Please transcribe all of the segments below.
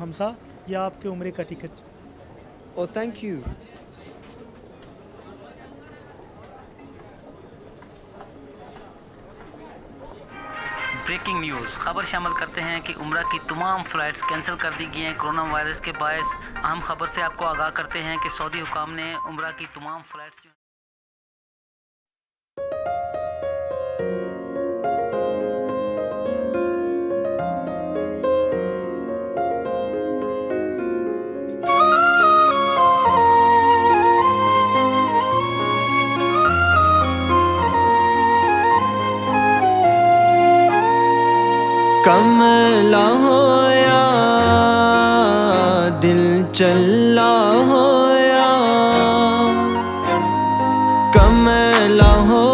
ہمسا یہ آپ کے عمرے کا ticket. Oh thank you breaking news خبر شامل کرتے ہیں کہ عمرہ کی تمام فلائٹس کینسل کر دی گئی ہیں کرونا وائرس کے باعث۔ اہم خبر سے آپ کو آگاہ کرتے ہیں کہ سعودی حکام نے عمرہ کی تمام فلائٹس کملا ہویا دل چلا ہویا۔ کملا ہو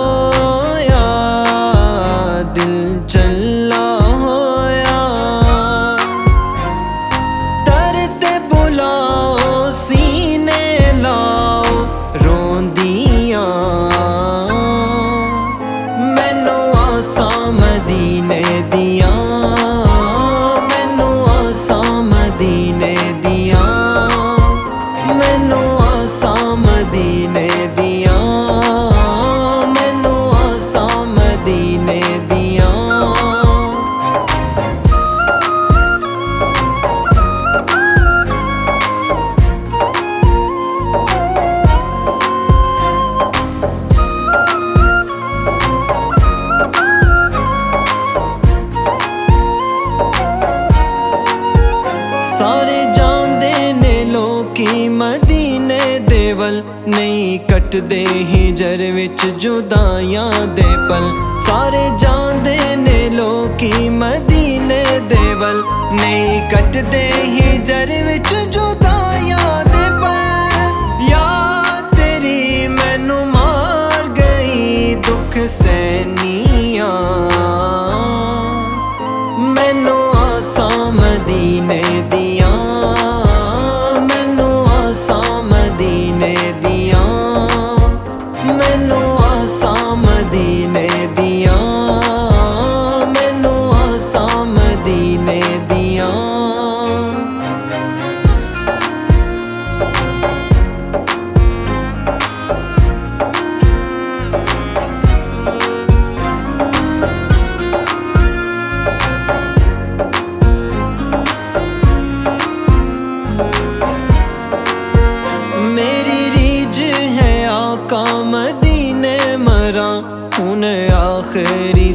ਨਹੀਂ ਕੱਟਦੇ ਹਿਜਰ ਵਿੱਚ ਜੁਦਾਈਆਂ ਦੇ ਪਲ। ਸਾਰੇ ਜਾਂਦੇ ਨੇ ਲੋਕੀ ਮਦੀਨੇ ਦੇ ਵੱਲ। ਨਹੀਂ ਕੱਟਦੇ ਹਿਜਰ ਵਿੱਚ ਜੁਦਾਈਆਂ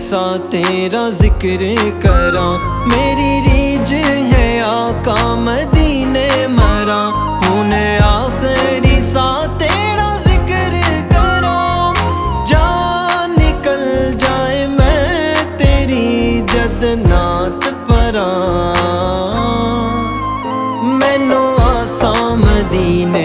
ایسا تیرا ذکر کرا، میری ریج ہے آقا مدینے مرا ہوں آخری سا تیرا ذکر کرا۔ جا نکل جائے میں تیری جدنات پرا مینو آسا مدینے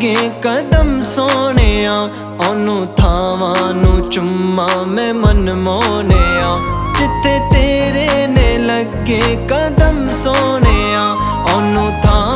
ਲੱਗੇ ਕਦਮ ਸੋਹਣਿਆ, ਉਹਨੂੰ ਥਾਵਾਂ ਨੂੰ ਚੁੰਮਾ ਮੈਂ ਮਨ ਮੋਹਣਿਆ। ਜਿੱਥੇ ਤੇਰੇ ਨੇ ਲੱਗੇ ਕਦਮ ਸੋਹਣਿਆ, ਉਹਨੂੰ ਥਾਂ